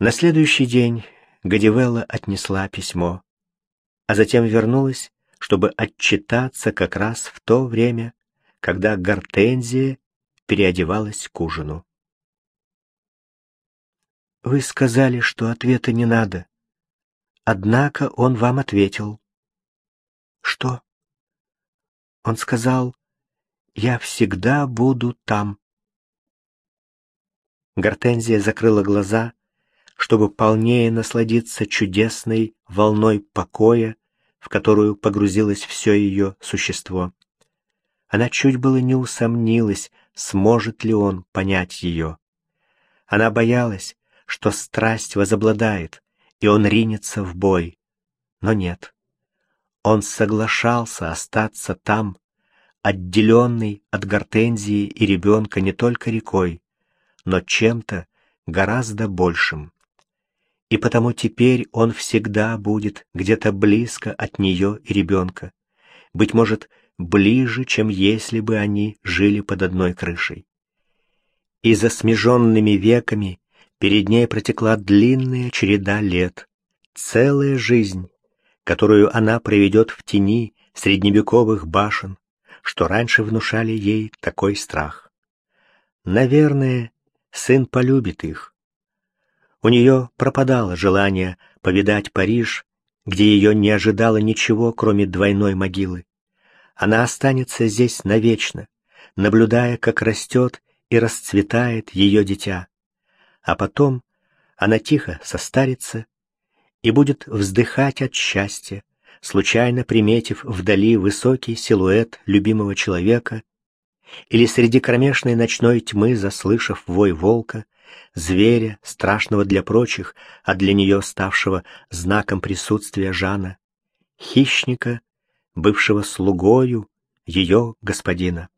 На следующий день Гадивелла отнесла письмо, а затем вернулась, чтобы отчитаться как раз в то время, когда Гортензия переодевалась к ужину. «Вы сказали, что ответа не надо. Однако он вам ответил». «Что?» Он сказал, «Я всегда буду там». Гортензия закрыла глаза, чтобы полнее насладиться чудесной волной покоя, в которую погрузилось все ее существо. Она чуть было не усомнилась, сможет ли он понять ее. Она боялась, что страсть возобладает, и он ринется в бой. Но нет. Он соглашался остаться там, отделенный от гортензии и ребенка не только рекой, но чем-то гораздо большим. И потому теперь он всегда будет где-то близко от нее и ребенка, быть может, ближе, чем если бы они жили под одной крышей. И за смеженными веками перед ней протекла длинная череда лет, целая жизнь, которую она проведет в тени средневековых башен, что раньше внушали ей такой страх. Наверное, сын полюбит их. У нее пропадало желание повидать Париж, где ее не ожидало ничего, кроме двойной могилы. Она останется здесь навечно, наблюдая, как растет и расцветает ее дитя. А потом она тихо состарится и будет вздыхать от счастья, случайно приметив вдали высокий силуэт любимого человека, или среди кромешной ночной тьмы, заслышав вой волка, зверя, страшного для прочих, а для нее ставшего знаком присутствия Жана, хищника, бывшего слугою ее господина.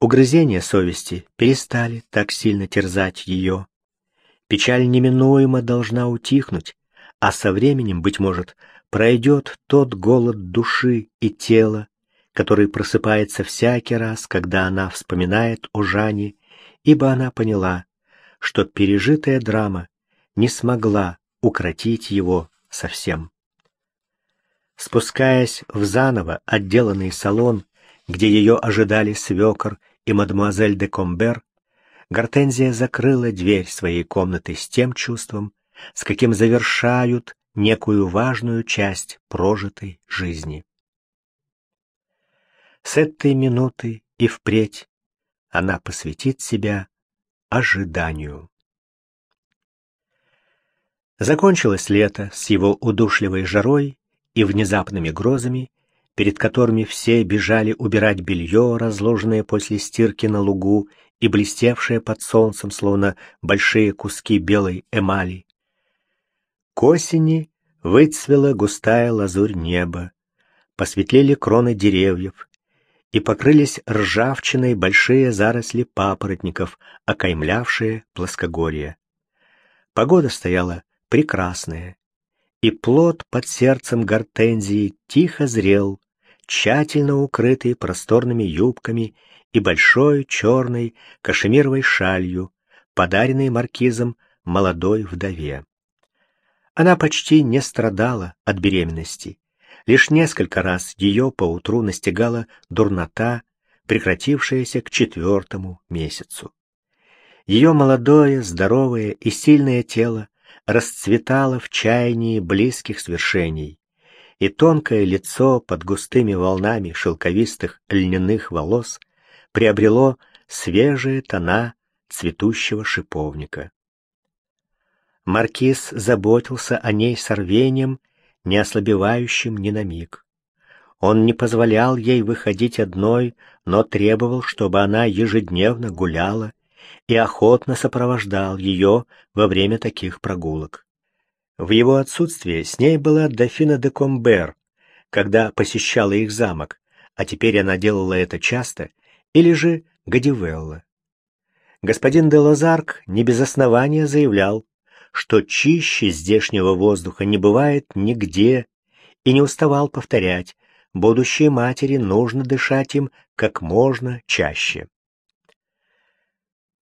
Угрызения совести перестали так сильно терзать ее. Печаль неминуемо должна утихнуть, а со временем, быть может, пройдет тот голод души и тела, который просыпается всякий раз, когда она вспоминает о Жане, ибо она поняла, что пережитая драма не смогла укротить его совсем. Спускаясь в заново отделанный салон, где ее ожидали свекор и мадемуазель де Комбер, Гортензия закрыла дверь своей комнаты с тем чувством, с каким завершают некую важную часть прожитой жизни. С этой минуты и впредь она посвятит себя ожиданию. Закончилось лето с его удушливой жарой и внезапными грозами, перед которыми все бежали убирать белье, разложенное после стирки на лугу и блестевшее под солнцем, словно большие куски белой эмали. К осени выцвела густая лазурь неба, посветлели кроны деревьев, и покрылись ржавчиной большие заросли папоротников, окаймлявшие плоскогорье. Погода стояла прекрасная, и плод под сердцем гортензии тихо зрел, тщательно укрытый просторными юбками и большой черной кашемировой шалью, подаренной маркизом молодой вдове. Она почти не страдала от беременности. Лишь несколько раз ее поутру настигала дурнота, прекратившаяся к четвертому месяцу. Ее молодое, здоровое и сильное тело расцветало в чаянии близких свершений, и тонкое лицо под густыми волнами шелковистых льняных волос приобрело свежие тона цветущего шиповника. Маркиз заботился о ней с рвением, не ослабевающим ни на миг. Он не позволял ей выходить одной, но требовал, чтобы она ежедневно гуляла и охотно сопровождал ее во время таких прогулок. В его отсутствие с ней была дофина де Комбер, когда посещала их замок, а теперь она делала это часто, или же Гадивелла. Господин де Лазарк не без основания заявлял, что чище здешнего воздуха не бывает нигде, и не уставал повторять, будущей матери нужно дышать им как можно чаще.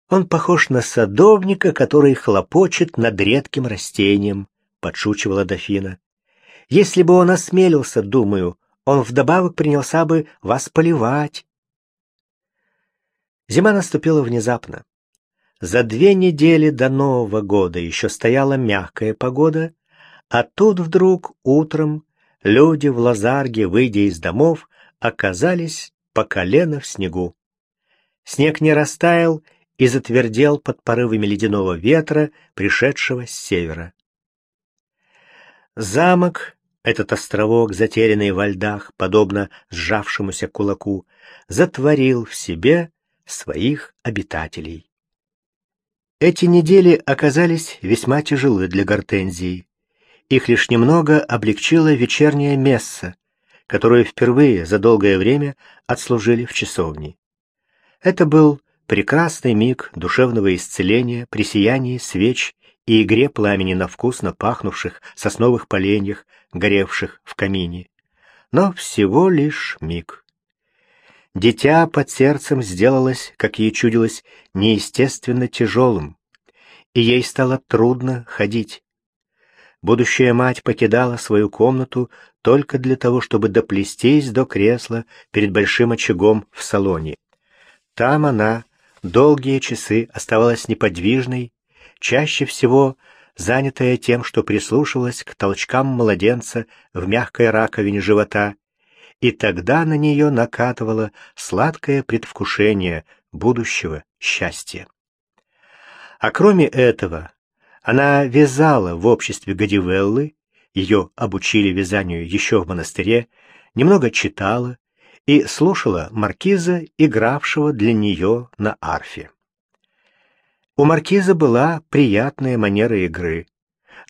Он похож на садовника, который хлопочет над редким растением, подшучивала дофина. Если бы он осмелился, думаю, он вдобавок принялся бы вас поливать. Зима наступила внезапно. За две недели до Нового года еще стояла мягкая погода, а тут вдруг утром люди в Лазарге, выйдя из домов, оказались по колено в снегу. Снег не растаял и затвердел под порывами ледяного ветра, пришедшего с севера. Замок, этот островок, затерянный во льдах, подобно сжавшемуся кулаку, затворил в себе своих обитателей. Эти недели оказались весьма тяжелы для Гортензии. Их лишь немного облегчило вечернее месса, которое впервые за долгое время отслужили в часовне. Это был прекрасный миг душевного исцеления при сиянии свеч и игре пламени на вкусно пахнувших сосновых поленьях, горевших в камине. Но всего лишь миг. Дитя под сердцем сделалось, как ей чудилось, неестественно тяжелым, и ей стало трудно ходить. Будущая мать покидала свою комнату только для того, чтобы доплестись до кресла перед большим очагом в салоне. Там она долгие часы оставалась неподвижной, чаще всего занятая тем, что прислушивалась к толчкам младенца в мягкой раковине живота и тогда на нее накатывало сладкое предвкушение будущего счастья. А кроме этого, она вязала в обществе Гадивеллы, ее обучили вязанию еще в монастыре, немного читала и слушала маркиза, игравшего для нее на арфе. У маркиза была приятная манера игры,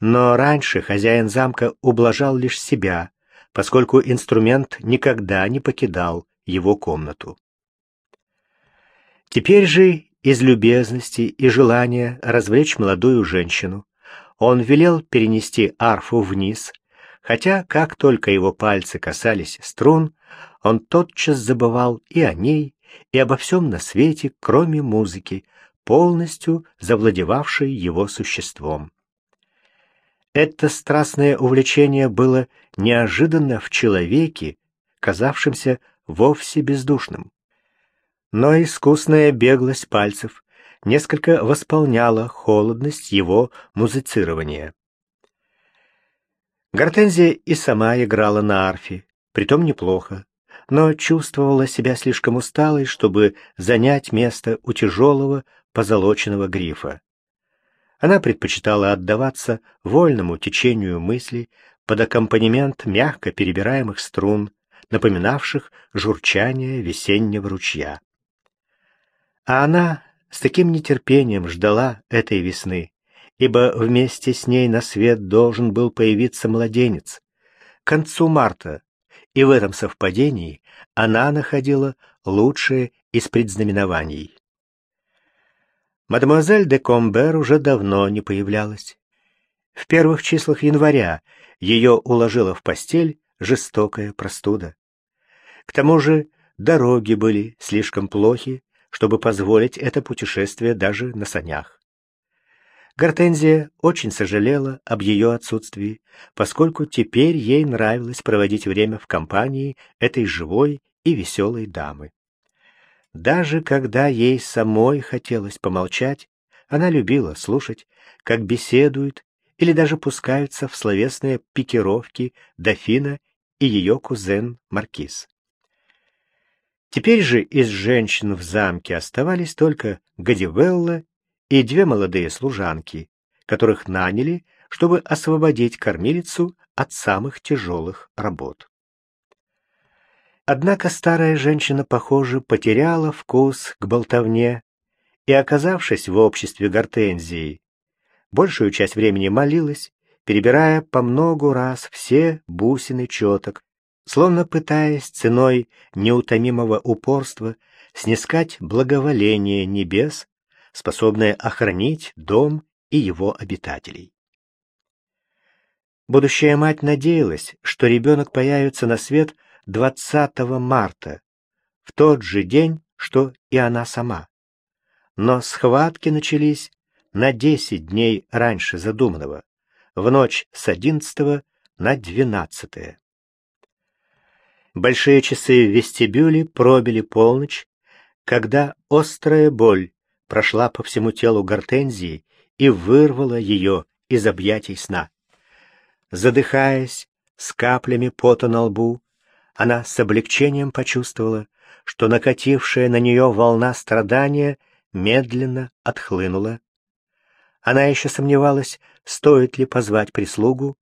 но раньше хозяин замка ублажал лишь себя, поскольку инструмент никогда не покидал его комнату. Теперь же из любезности и желания развлечь молодую женщину он велел перенести арфу вниз, хотя как только его пальцы касались струн, он тотчас забывал и о ней, и обо всем на свете, кроме музыки, полностью завладевавшей его существом. Это страстное увлечение было неожиданно в человеке, казавшемся вовсе бездушным. Но искусная беглость пальцев несколько восполняла холодность его музицирования. Гортензия и сама играла на арфе, притом неплохо, но чувствовала себя слишком усталой, чтобы занять место у тяжелого позолоченного грифа. Она предпочитала отдаваться вольному течению мыслей под аккомпанемент мягко перебираемых струн, напоминавших журчание весеннего ручья. А она с таким нетерпением ждала этой весны, ибо вместе с ней на свет должен был появиться младенец. К концу марта, и в этом совпадении она находила лучшее из предзнаменований. Мадемуазель де Комбер уже давно не появлялась. В первых числах января ее уложила в постель жестокая простуда. К тому же дороги были слишком плохи, чтобы позволить это путешествие даже на санях. Гортензия очень сожалела об ее отсутствии, поскольку теперь ей нравилось проводить время в компании этой живой и веселой дамы. Даже когда ей самой хотелось помолчать, она любила слушать, как беседуют или даже пускаются в словесные пикировки дофина и ее кузен Маркиз. Теперь же из женщин в замке оставались только Гадивелла и две молодые служанки, которых наняли, чтобы освободить кормилицу от самых тяжелых работ. Однако старая женщина, похоже, потеряла вкус к болтовне и, оказавшись в обществе гортензии, большую часть времени молилась, перебирая по многу раз все бусины четок, словно пытаясь ценой неутомимого упорства снискать благоволение небес, способное охранить дом и его обитателей. Будущая мать надеялась, что ребенок появится на свет – 20 марта, в тот же день, что и она сама. но схватки начались на десять дней раньше задуманного, в ночь с одиннадцатого на двенадцатое. Большие часы в вестибюле пробили полночь, когда острая боль прошла по всему телу гортензии и вырвала ее из объятий сна. Задыхаясь, с каплями пота на лбу, она с облегчением почувствовала, что накатившая на нее волна страдания медленно отхлынула. Она еще сомневалась, стоит ли позвать прислугу,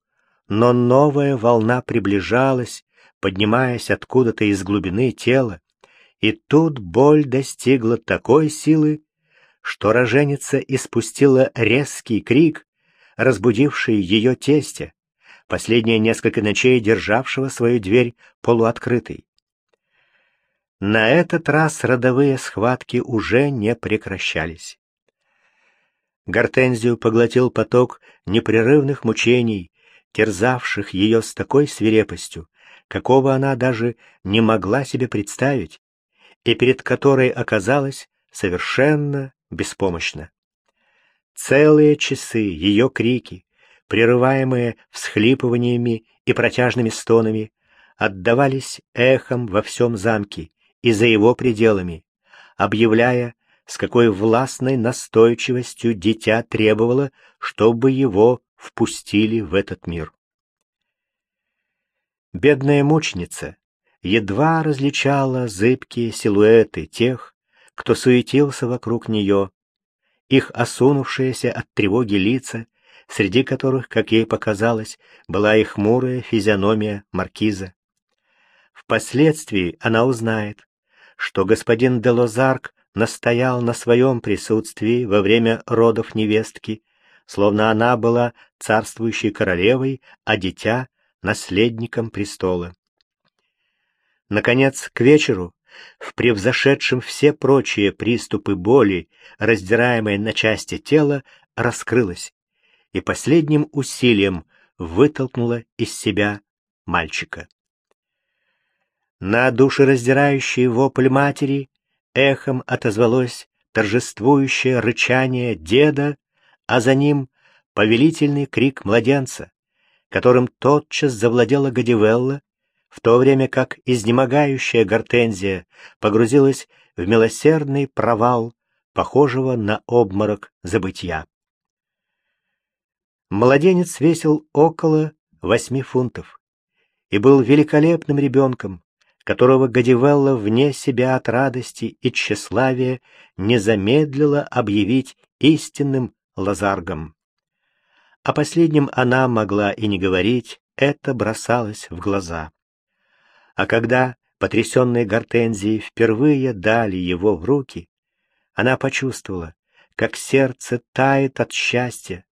но новая волна приближалась, поднимаясь откуда-то из глубины тела, и тут боль достигла такой силы, что роженица испустила резкий крик, разбудивший ее тестя, последние несколько ночей державшего свою дверь полуоткрытой. На этот раз родовые схватки уже не прекращались. Гортензию поглотил поток непрерывных мучений, терзавших ее с такой свирепостью, какого она даже не могла себе представить, и перед которой оказалась совершенно беспомощна. Целые часы ее крики, прерываемые всхлипываниями и протяжными стонами, отдавались эхом во всем замке и за его пределами, объявляя, с какой властной настойчивостью дитя требовало, чтобы его впустили в этот мир. Бедная мученица едва различала зыбкие силуэты тех, кто суетился вокруг нее, их осунувшиеся от тревоги лица, среди которых, как ей показалось, была и хмурая физиономия маркиза. Впоследствии она узнает, что господин Делозарк настоял на своем присутствии во время родов невестки, словно она была царствующей королевой, а дитя — наследником престола. Наконец, к вечеру, в превзошедшем все прочие приступы боли, раздираемое на части тело, раскрылось и последним усилием вытолкнула из себя мальчика. На душераздирающий вопль матери эхом отозвалось торжествующее рычание деда, а за ним повелительный крик младенца, которым тотчас завладела Гадивелла, в то время как изнемогающая гортензия погрузилась в милосердный провал, похожего на обморок забытья. Младенец весил около восьми фунтов и был великолепным ребенком, которого Гадивелла вне себя от радости и тщеславия не замедлила объявить истинным лазаргом. О последнем она могла и не говорить, это бросалось в глаза. А когда потрясенные гортензии впервые дали его в руки, она почувствовала, как сердце тает от счастья,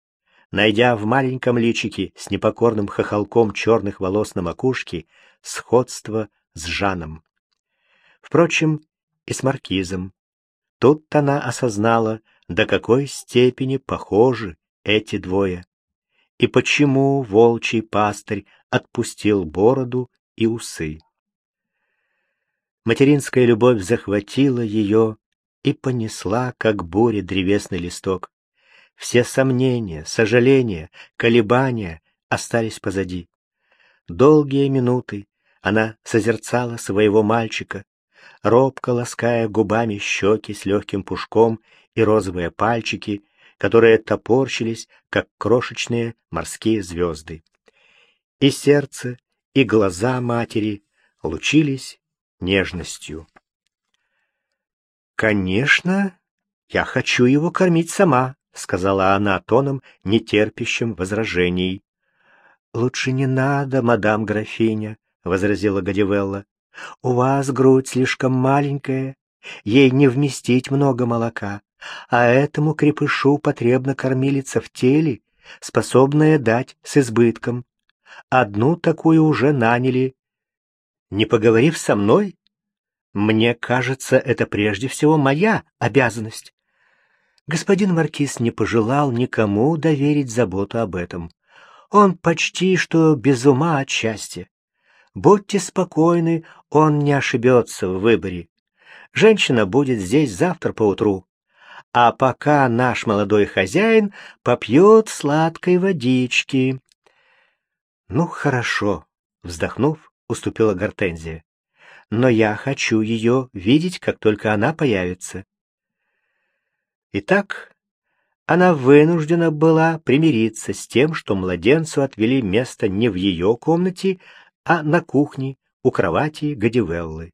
найдя в маленьком личике с непокорным хохолком черных волос на макушке сходство с Жаном. Впрочем, и с Маркизом. Тут она осознала, до какой степени похожи эти двое, и почему волчий пастырь отпустил бороду и усы. Материнская любовь захватила ее и понесла, как буря, древесный листок. Все сомнения, сожаления, колебания остались позади. Долгие минуты она созерцала своего мальчика, робко лаская губами щеки с легким пушком и розовые пальчики, которые топорщились, как крошечные морские звезды. И сердце, и глаза матери лучились нежностью. «Конечно, я хочу его кормить сама», — сказала она тоном, нетерпящим возражений. «Лучше не надо, мадам графиня», возразила Гадивелла. У вас грудь слишком маленькая, ей не вместить много молока, а этому крепышу потребна кормилица в теле, способная дать с избытком. Одну такую уже наняли. Не поговорив со мной, мне кажется, это прежде всего моя обязанность. Господин Маркиз не пожелал никому доверить заботу об этом. Он почти что без ума от счастья. Будьте спокойны, он не ошибется в выборе. Женщина будет здесь завтра поутру. а пока наш молодой хозяин попьет сладкой водички. Ну, хорошо, вздохнув, уступила Гортензия. Но я хочу ее видеть, как только она появится. Итак, она вынуждена была примириться с тем, что младенцу отвели место не в ее комнате, а на кухне у кровати Гадивеллы.